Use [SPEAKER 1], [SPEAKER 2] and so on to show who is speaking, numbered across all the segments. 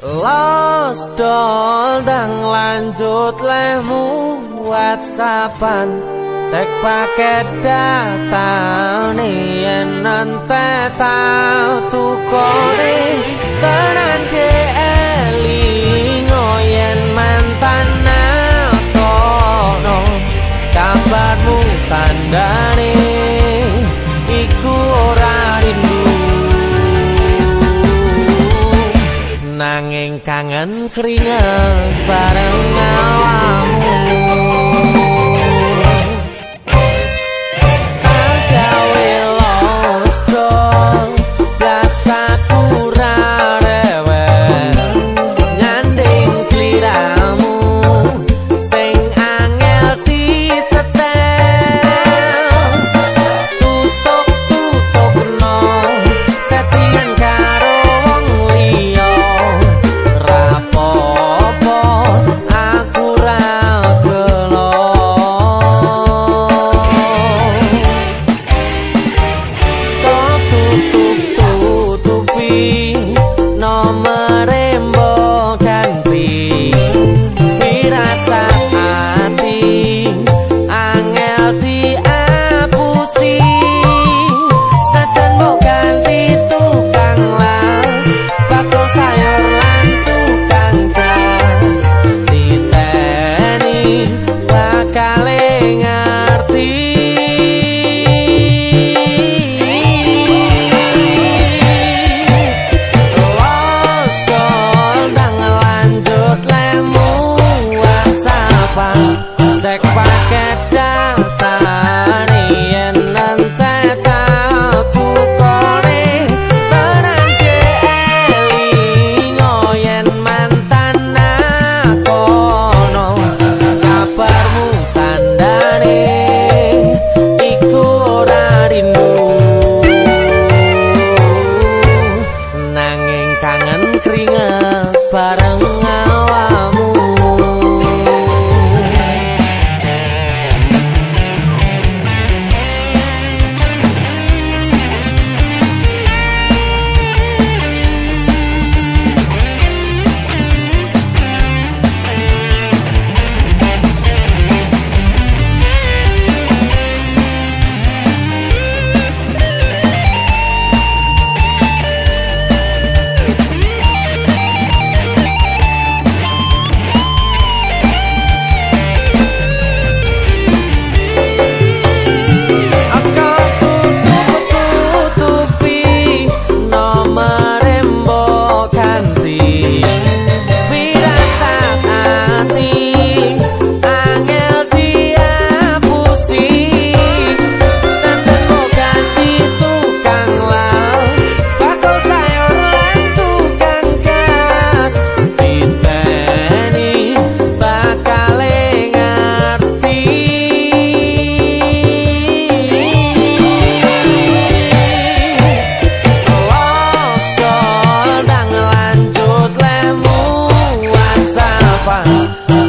[SPEAKER 1] Los dong lanjut lemu whatsappan. Cek paket data nih yen nante tau tukone. Tenan ke eli kangen keringet bareng awamu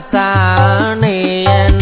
[SPEAKER 1] தானே என்